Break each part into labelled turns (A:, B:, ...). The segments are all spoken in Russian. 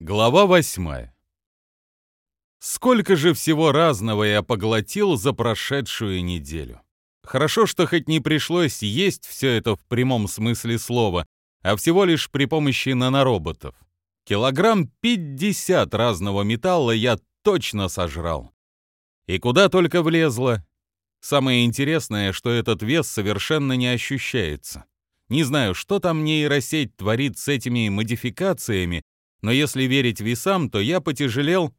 A: Глава восьмая. Сколько же всего разного я поглотил за прошедшую неделю. Хорошо, что хоть не пришлось есть все это в прямом смысле слова, а всего лишь при помощи нанороботов. Килограмм 50 разного металла я точно сожрал. И куда только влезло. Самое интересное, что этот вес совершенно не ощущается. Не знаю, что там нейросеть творит с этими модификациями, но если верить весам, то я потяжелел...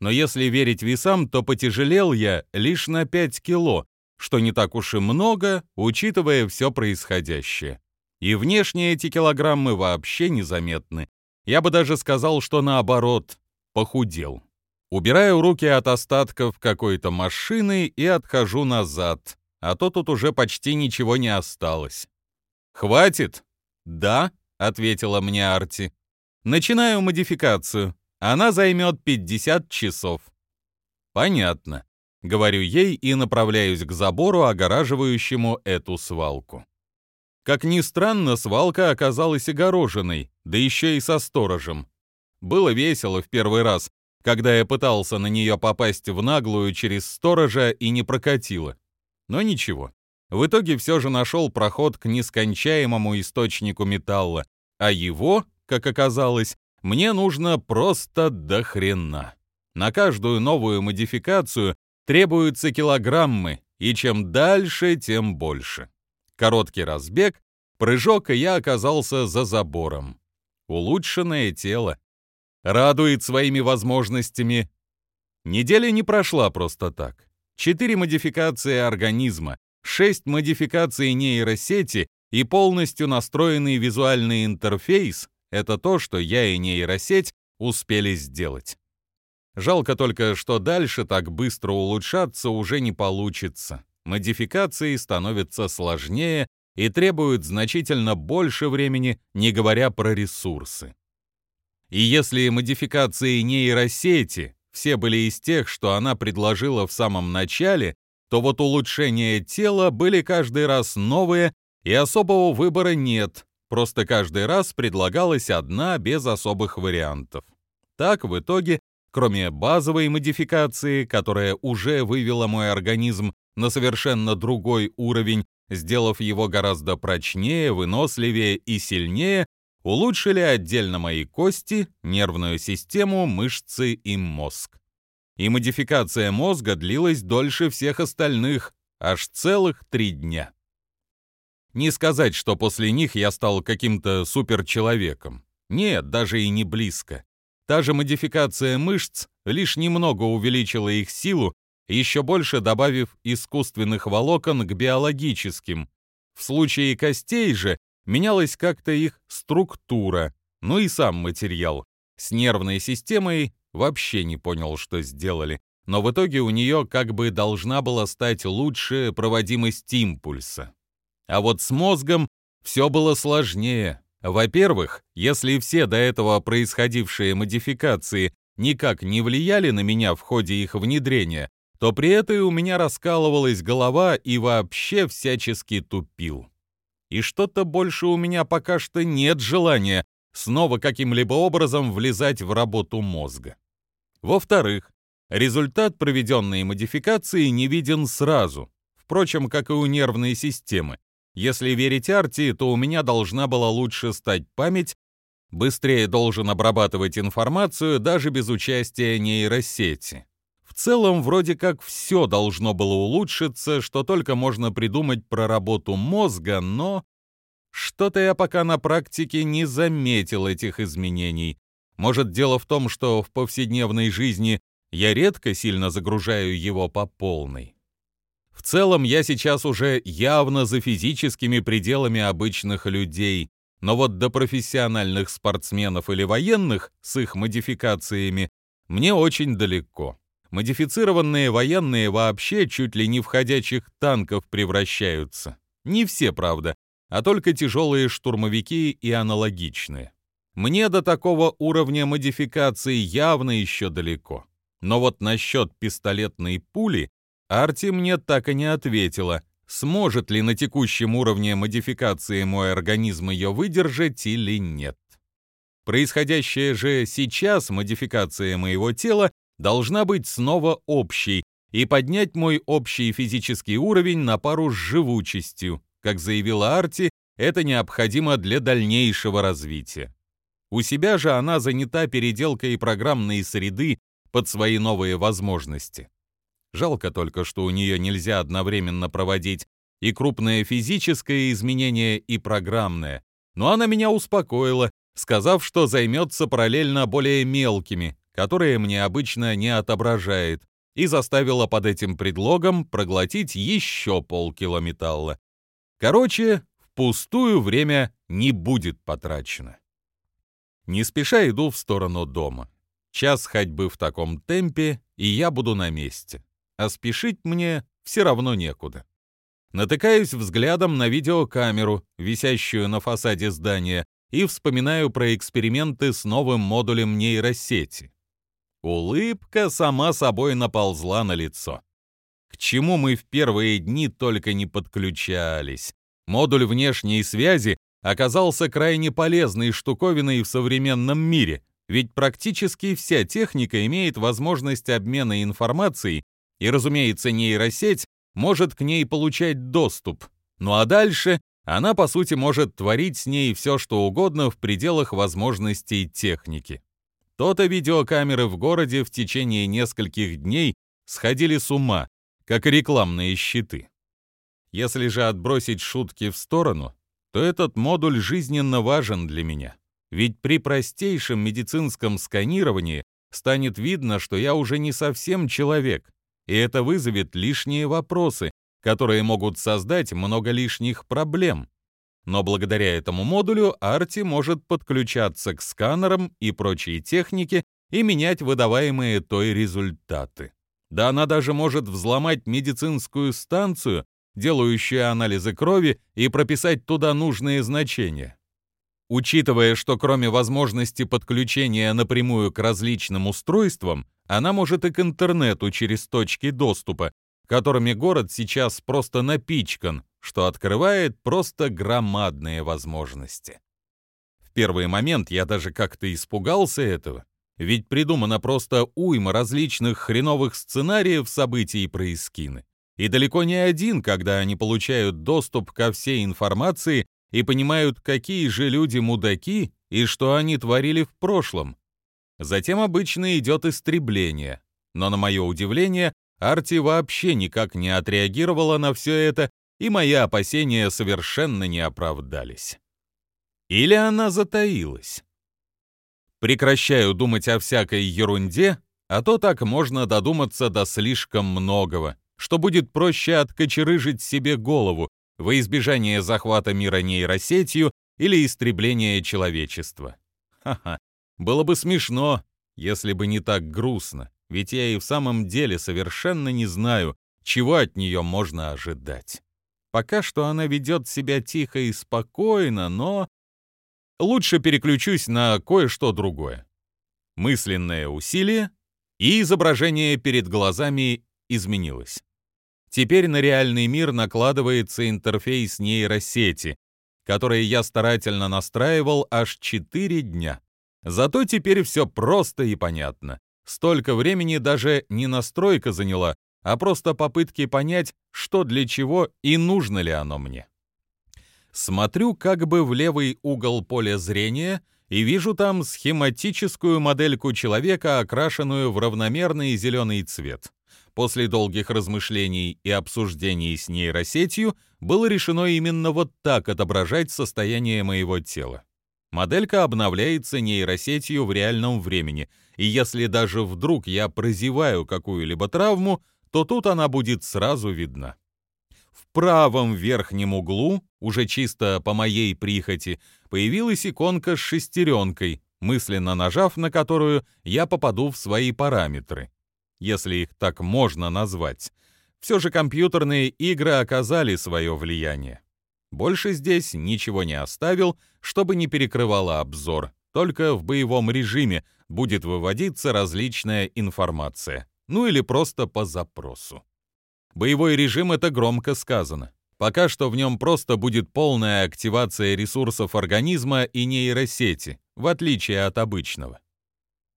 A: Но если верить весам, то потяжелел я лишь на 5 кило, что не так уж и много, учитывая все происходящее. И внешне эти килограммы вообще незаметны. Я бы даже сказал, что наоборот, похудел. Убираю руки от остатков какой-то машины и отхожу назад, а то тут уже почти ничего не осталось. «Хватит?» «Да», — ответила мне Арти. Начинаю модификацию. Она займет 50 часов. Понятно. Говорю ей и направляюсь к забору, огораживающему эту свалку. Как ни странно, свалка оказалась огороженной, да еще и со сторожем. Было весело в первый раз, когда я пытался на нее попасть в наглую через сторожа и не прокатило. Но ничего. В итоге все же нашел проход к нескончаемому источнику металла, а его как оказалось, мне нужно просто до хрена. На каждую новую модификацию требуются килограммы, и чем дальше, тем больше. Короткий разбег, прыжок, и я оказался за забором. Улучшенное тело. Радует своими возможностями. Неделя не прошла просто так. Четыре модификации организма, шесть модификаций нейросети и полностью настроенный визуальный интерфейс это то, что я и нейросеть успели сделать. Жалко только, что дальше так быстро улучшаться уже не получится. Модификации становятся сложнее и требуют значительно больше времени, не говоря про ресурсы. И если модификации нейросети все были из тех, что она предложила в самом начале, то вот улучшения тела были каждый раз новые, и особого выбора нет, Просто каждый раз предлагалась одна без особых вариантов. Так, в итоге, кроме базовой модификации, которая уже вывела мой организм на совершенно другой уровень, сделав его гораздо прочнее, выносливее и сильнее, улучшили отдельно мои кости, нервную систему, мышцы и мозг. И модификация мозга длилась дольше всех остальных, аж целых три дня. Не сказать, что после них я стал каким-то суперчеловеком. Нет, даже и не близко. Та же модификация мышц лишь немного увеличила их силу, еще больше добавив искусственных волокон к биологическим. В случае костей же менялась как-то их структура, ну и сам материал. С нервной системой вообще не понял, что сделали, но в итоге у нее как бы должна была стать лучше проводимость импульса. А вот с мозгом все было сложнее. Во-первых, если все до этого происходившие модификации никак не влияли на меня в ходе их внедрения, то при этой у меня раскалывалась голова и вообще всячески тупил. И что-то больше у меня пока что нет желания снова каким-либо образом влезать в работу мозга. Во-вторых, результат проведенной модификации не виден сразу, впрочем, как и у нервной системы. Если верить Арти, то у меня должна была лучше стать память, быстрее должен обрабатывать информацию даже без участия нейросети. В целом, вроде как все должно было улучшиться, что только можно придумать про работу мозга, но... Что-то я пока на практике не заметил этих изменений. Может, дело в том, что в повседневной жизни я редко сильно загружаю его по полной. В целом, я сейчас уже явно за физическими пределами обычных людей, но вот до профессиональных спортсменов или военных с их модификациями мне очень далеко. Модифицированные военные вообще чуть ли не в ходячих танков превращаются. Не все, правда, а только тяжелые штурмовики и аналогичные. Мне до такого уровня модификации явно еще далеко. Но вот насчет пистолетной пули Арти мне так и не ответила, сможет ли на текущем уровне модификации мой организм ее выдержать или нет. Происходящая же сейчас модификация моего тела должна быть снова общей и поднять мой общий физический уровень на пару с живучестью. Как заявила Арти, это необходимо для дальнейшего развития. У себя же она занята переделкой программной среды под свои новые возможности. Жалко только, что у нее нельзя одновременно проводить и крупное физическое изменение, и программное. Но она меня успокоила, сказав, что займется параллельно более мелкими, которые мне обычно не отображает, и заставила под этим предлогом проглотить еще полкило металла. Короче, впустую время не будет потрачено. Не спеша иду в сторону дома. Час ходьбы в таком темпе, и я буду на месте. А спешить мне все равно некуда. Натыкаюсь взглядом на видеокамеру, висящую на фасаде здания, и вспоминаю про эксперименты с новым модулем нейросети. Улыбка сама собой наползла на лицо. К чему мы в первые дни только не подключались. Модуль внешней связи оказался крайне полезной штуковиной в современном мире, ведь практически вся техника имеет возможность обмена информацией, и, разумеется, нейросеть может к ней получать доступ. Ну а дальше она, по сути, может творить с ней все, что угодно в пределах возможностей техники. То-то видеокамеры в городе в течение нескольких дней сходили с ума, как рекламные щиты. Если же отбросить шутки в сторону, то этот модуль жизненно важен для меня. Ведь при простейшем медицинском сканировании станет видно, что я уже не совсем человек, и это вызовет лишние вопросы, которые могут создать много лишних проблем. Но благодаря этому модулю Арти может подключаться к сканерам и прочей технике и менять выдаваемые той результаты. Да она даже может взломать медицинскую станцию, делающую анализы крови, и прописать туда нужные значения. Учитывая, что кроме возможности подключения напрямую к различным устройствам, она может и к интернету через точки доступа, которыми город сейчас просто напичкан, что открывает просто громадные возможности. В первый момент я даже как-то испугался этого, ведь придумано просто уйма различных хреновых сценариев событий про Искины. И далеко не один, когда они получают доступ ко всей информации и понимают, какие же люди мудаки и что они творили в прошлом. Затем обычно идет истребление. Но на мое удивление, Арти вообще никак не отреагировала на все это, и мои опасения совершенно не оправдались. Или она затаилась? Прекращаю думать о всякой ерунде, а то так можно додуматься до слишком многого, что будет проще откочерыжить себе голову во избежание захвата мира нейросетью или истребления человечества. Ха-ха, было бы смешно, если бы не так грустно, ведь я и в самом деле совершенно не знаю, чего от нее можно ожидать. Пока что она ведет себя тихо и спокойно, но... Лучше переключусь на кое-что другое. Мысленное усилие, и изображение перед глазами изменилось. Теперь на реальный мир накладывается интерфейс нейросети, который я старательно настраивал аж 4 дня. Зато теперь все просто и понятно. Столько времени даже не настройка заняла, а просто попытки понять, что для чего и нужно ли оно мне. Смотрю как бы в левый угол поля зрения и вижу там схематическую модельку человека, окрашенную в равномерный зеленый цвет. После долгих размышлений и обсуждений с нейросетью было решено именно вот так отображать состояние моего тела. Моделька обновляется нейросетью в реальном времени, и если даже вдруг я прозеваю какую-либо травму, то тут она будет сразу видна. В правом верхнем углу, уже чисто по моей прихоти, появилась иконка с шестеренкой, мысленно нажав на которую я попаду в свои параметры, если их так можно назвать. Все же компьютерные игры оказали свое влияние. Больше здесь ничего не оставил, чтобы не перекрывало обзор. Только в боевом режиме будет выводиться различная информация. Ну или просто по запросу. Боевой режим — это громко сказано. Пока что в нем просто будет полная активация ресурсов организма и нейросети, в отличие от обычного.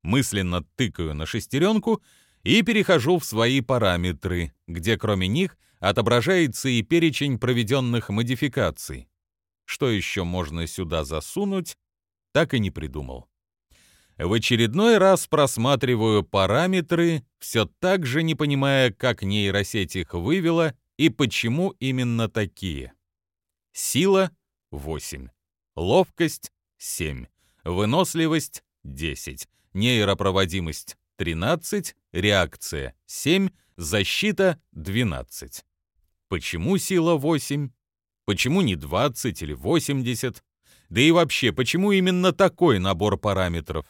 A: Мысленно тыкаю на шестеренку и перехожу в свои параметры, где кроме них отображается и перечень проведенных модификаций. Что еще можно сюда засунуть, так и не придумал. В очередной раз просматриваю параметры, все так же не понимая, как нейросеть их вывела и почему именно такие. Сила — 8, ловкость — 7, выносливость — 10, нейропроводимость — 13, реакция — 7, защита — 12. Почему сила 8? Почему не 20 или 80? Да и вообще, почему именно такой набор параметров?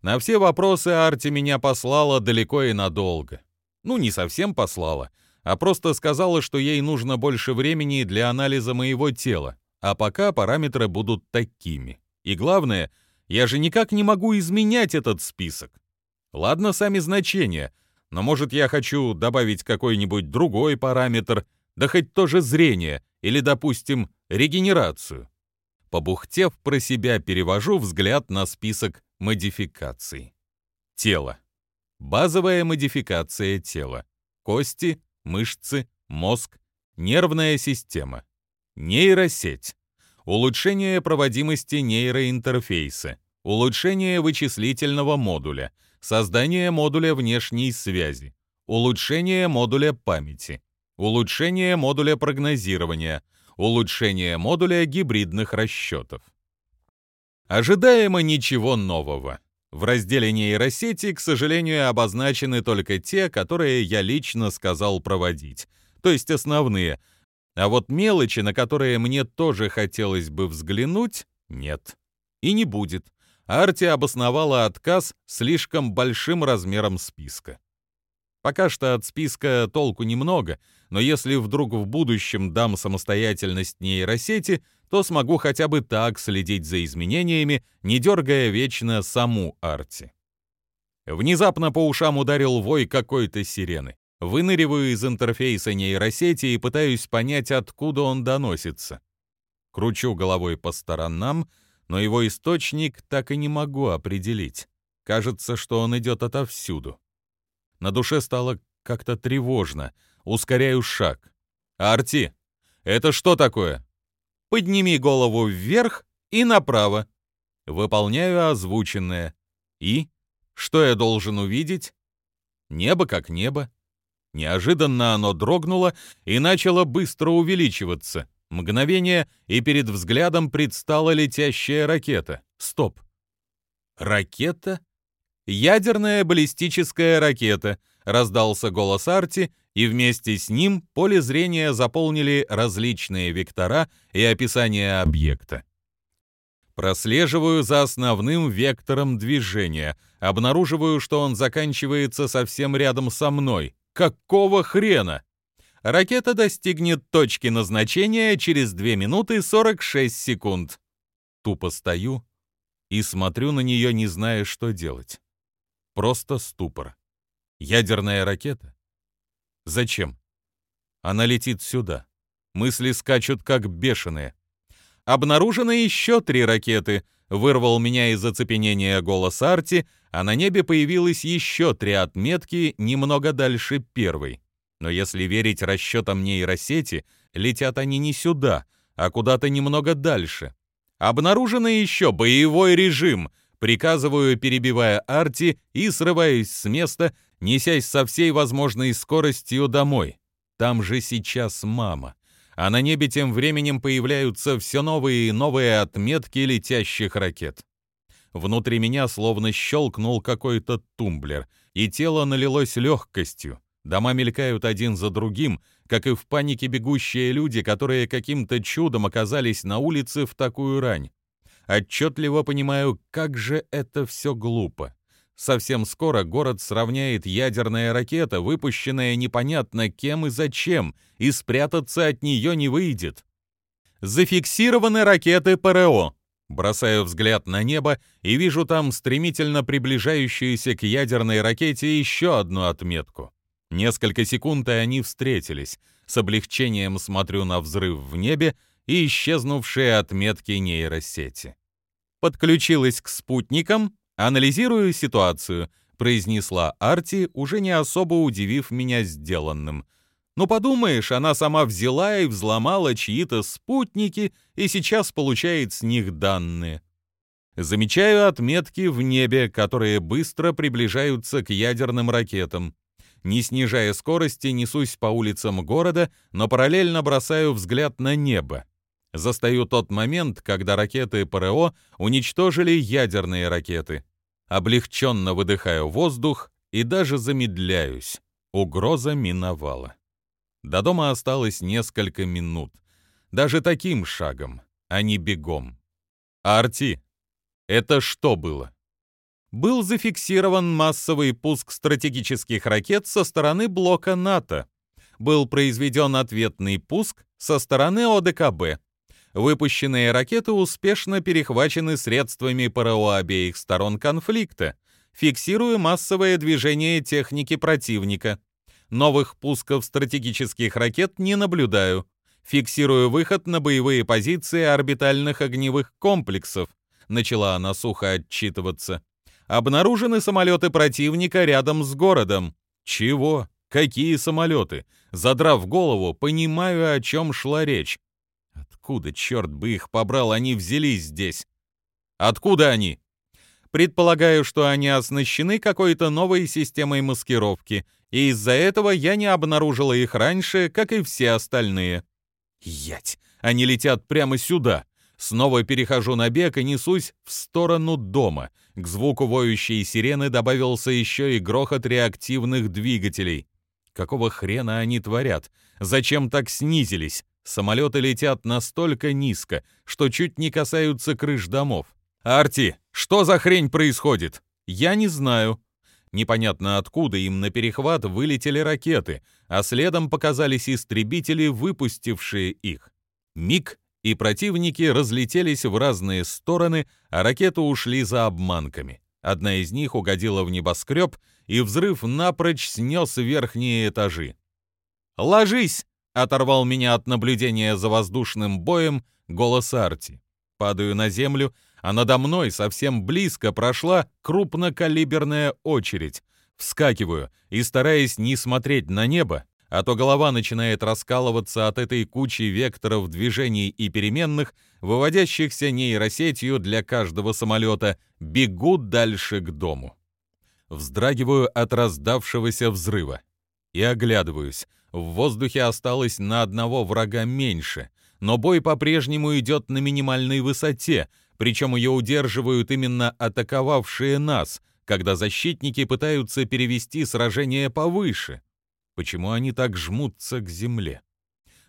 A: На все вопросы Арти меня послала далеко и надолго. Ну, не совсем послала, а просто сказала, что ей нужно больше времени для анализа моего тела, а пока параметры будут такими. И главное, я же никак не могу изменять этот список. Ладно, сами значения, но может я хочу добавить какой-нибудь другой параметр, да хоть тоже зрение или, допустим, регенерацию. Побухтев про себя, перевожу взгляд на список модификаций. Тело. Базовая модификация тела. Кости, мышцы, мозг, нервная система. Нейросеть. Улучшение проводимости нейроинтерфейса. Улучшение вычислительного модуля. Создание модуля внешней связи. Улучшение модуля памяти. Улучшение модуля прогнозирования. Улучшение модуля гибридных расчетов. Ожидаемо ничего нового. В разделе нейросети, к сожалению, обозначены только те, которые я лично сказал проводить, то есть основные. А вот мелочи, на которые мне тоже хотелось бы взглянуть, нет. И не будет. Арти обосновала отказ слишком большим размером списка. Пока что от списка толку немного, но если вдруг в будущем дам самостоятельность нейросети — то смогу хотя бы так следить за изменениями, не дергая вечно саму Арти. Внезапно по ушам ударил вой какой-то сирены. Выныриваю из интерфейса нейросети и пытаюсь понять, откуда он доносится. Кручу головой по сторонам, но его источник так и не могу определить. Кажется, что он идет отовсюду. На душе стало как-то тревожно. Ускоряю шаг. «Арти, это что такое?» подними голову вверх и направо. Выполняю озвученное. И? Что я должен увидеть? Небо как небо. Неожиданно оно дрогнуло и начало быстро увеличиваться. Мгновение, и перед взглядом предстала летящая ракета. Стоп. Ракета? Ядерная баллистическая ракета, раздался голос Арти, и вместе с ним поле зрения заполнили различные вектора и описания объекта. Прослеживаю за основным вектором движения, обнаруживаю, что он заканчивается совсем рядом со мной. Какого хрена? Ракета достигнет точки назначения через 2 минуты 46 секунд. Тупо стою и смотрю на нее, не зная, что делать. Просто ступор. Ядерная ракета? Зачем? Она летит сюда. Мысли скачут как бешеные. Обнаружено еще три ракеты. Вырвал меня из оцепенения голос Арти, а на небе появилось еще три отметки немного дальше первой. Но если верить расчетам нейросети, летят они не сюда, а куда-то немного дальше. Обнаружено еще боевой режим. Приказываю, перебивая Арти и срываясь с места, несясь со всей возможной скоростью домой. Там же сейчас мама. А на небе тем временем появляются все новые и новые отметки летящих ракет. Внутри меня словно щелкнул какой-то тумблер, и тело налилось легкостью. Дома мелькают один за другим, как и в панике бегущие люди, которые каким-то чудом оказались на улице в такую рань. Отчетливо понимаю, как же это все глупо. Совсем скоро город сравняет ядерная ракета, выпущенная непонятно кем и зачем, и спрятаться от нее не выйдет. Зафиксированы ракеты ПРО. Бросаю взгляд на небо и вижу там стремительно приближающуюся к ядерной ракете еще одну отметку. Несколько секунд, и они встретились. С облегчением смотрю на взрыв в небе и исчезнувшие отметки нейросети. Подключилась к спутникам, анализирую ситуацию, произнесла Арти, уже не особо удивив меня сделанным. Ну подумаешь, она сама взяла и взломала чьи-то спутники и сейчас получает с них данные. Замечаю отметки в небе, которые быстро приближаются к ядерным ракетам. Не снижая скорости, несусь по улицам города, но параллельно бросаю взгляд на небо. Застаю тот момент, когда ракеты ПРО уничтожили ядерные ракеты. Облегченно выдыхаю воздух и даже замедляюсь. Угроза миновала. До дома осталось несколько минут. Даже таким шагом, а не бегом. Арти, это что было? Был зафиксирован массовый пуск стратегических ракет со стороны блока НАТО. Был произведен ответный пуск со стороны ОДКБ. Выпущенные ракеты успешно перехвачены средствами ПРО обеих сторон конфликта. Фиксирую массовое движение техники противника. Новых пусков стратегических ракет не наблюдаю. Фиксирую выход на боевые позиции орбитальных огневых комплексов начала она сухо отчитываться. Обнаружены самолеты противника рядом с городом. Чего? Какие самолеты? Задрав голову, понимаю, о чем шла речь. Откуда, черт бы их побрал, они взялись здесь? Откуда они? Предполагаю, что они оснащены какой-то новой системой маскировки, и из-за этого я не обнаружила их раньше, как и все остальные. Ять, они летят прямо сюда. Снова перехожу на бег и несусь в сторону дома. К звуку воющей сирены добавился еще и грохот реактивных двигателей. Какого хрена они творят? Зачем так снизились? Самолеты летят настолько низко, что чуть не касаются крыш домов. «Арти, что за хрень происходит?» «Я не знаю». Непонятно откуда им на перехват вылетели ракеты, а следом показались истребители, выпустившие их. Миг, и противники разлетелись в разные стороны, а ракеты ушли за обманками. Одна из них угодила в небоскреб, и взрыв напрочь снес верхние этажи. «Ложись!» — оторвал меня от наблюдения за воздушным боем голос Арти. Падаю на землю, а надо мной совсем близко прошла крупнокалиберная очередь. Вскакиваю и, стараясь не смотреть на небо, а то голова начинает раскалываться от этой кучи векторов движений и переменных, выводящихся нейросетью для каждого самолета, бегу дальше к дому. Вздрагиваю от раздавшегося взрыва и оглядываюсь. В воздухе осталось на одного врага меньше, но бой по-прежнему идет на минимальной высоте, причем ее удерживают именно атаковавшие нас, когда защитники пытаются перевести сражение повыше. Почему они так жмутся к земле?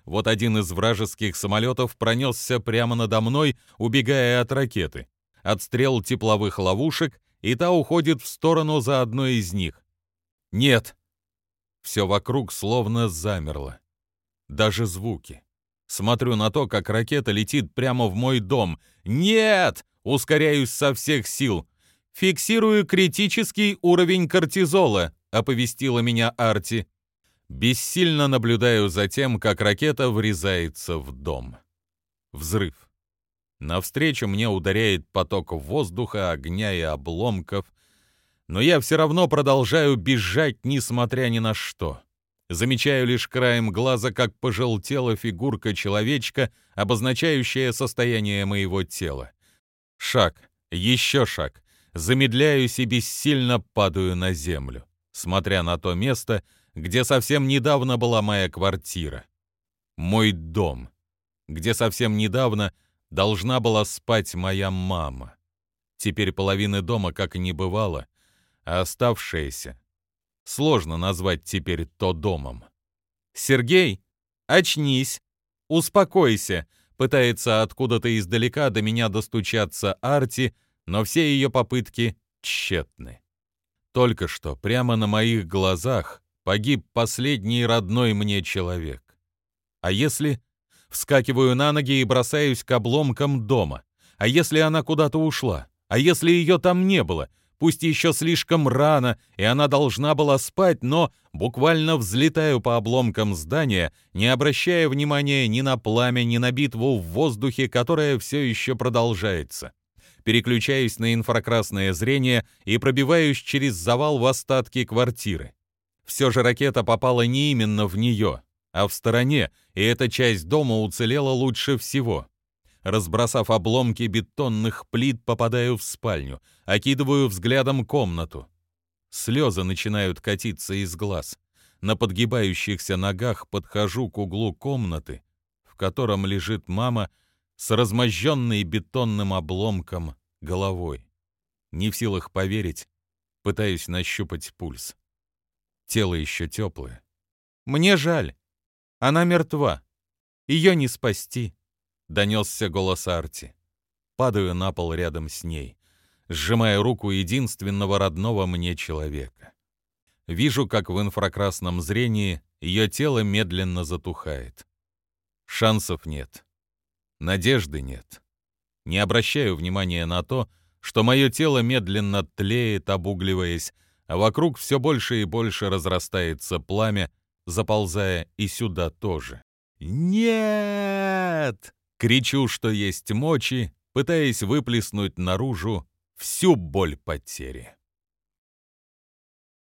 A: Вот один из вражеских самолетов пронесся прямо надо мной, убегая от ракеты. Отстрел тепловых ловушек, и та уходит в сторону за одной из них. Нет. Все вокруг словно замерло. Даже звуки. Смотрю на то, как ракета летит прямо в мой дом. Нет! Ускоряюсь со всех сил. Фиксирую критический уровень кортизола, оповестила меня Арти. Бессильно наблюдаю за тем, как ракета врезается в дом. Взрыв. Навстречу мне ударяет поток воздуха, огня и обломков, но я все равно продолжаю бежать, несмотря ни на что. Замечаю лишь краем глаза, как пожелтела фигурка человечка, обозначающая состояние моего тела. Шаг, еще шаг. Замедляюсь и бессильно падаю на землю, смотря на то место, где совсем недавно была моя квартира. Мой дом, где совсем недавно должна была спать моя мама. Теперь половины дома как и не бывало, а оставшееся сложно назвать теперь то домом. «Сергей, очнись! Успокойся!» Пытается откуда-то издалека до меня достучаться Арти, но все ее попытки тщетны. Только что, прямо на моих глазах, Погиб последний родной мне человек. А если... Вскакиваю на ноги и бросаюсь к обломкам дома. А если она куда-то ушла? А если ее там не было? Пусть еще слишком рано, и она должна была спать, но буквально взлетаю по обломкам здания, не обращая внимания ни на пламя, ни на битву в воздухе, которая все еще продолжается. переключаюсь на инфракрасное зрение и пробиваюсь через завал в остатки квартиры. Все же ракета попала не именно в нее, а в стороне, и эта часть дома уцелела лучше всего. Разбросав обломки бетонных плит, попадаю в спальню, окидываю взглядом комнату. Слезы начинают катиться из глаз. На подгибающихся ногах подхожу к углу комнаты, в котором лежит мама с размозженной бетонным обломком головой. Не в силах поверить, пытаюсь нащупать пульс. Тело еще теплое. Мне жаль. Она мертва. Ее не спасти. Донесся голос Арти. Падаю на пол рядом с ней, сжимая руку единственного родного мне человека. Вижу, как в инфракрасном зрении ее тело медленно затухает. Шансов нет. Надежды нет. Не обращаю внимания на то, что мое тело медленно тлеет, обугливаясь, а вокруг все больше и больше разрастается пламя, заползая и сюда тоже. «Нет!» — кричу, что есть мочи, пытаясь выплеснуть наружу всю боль потери.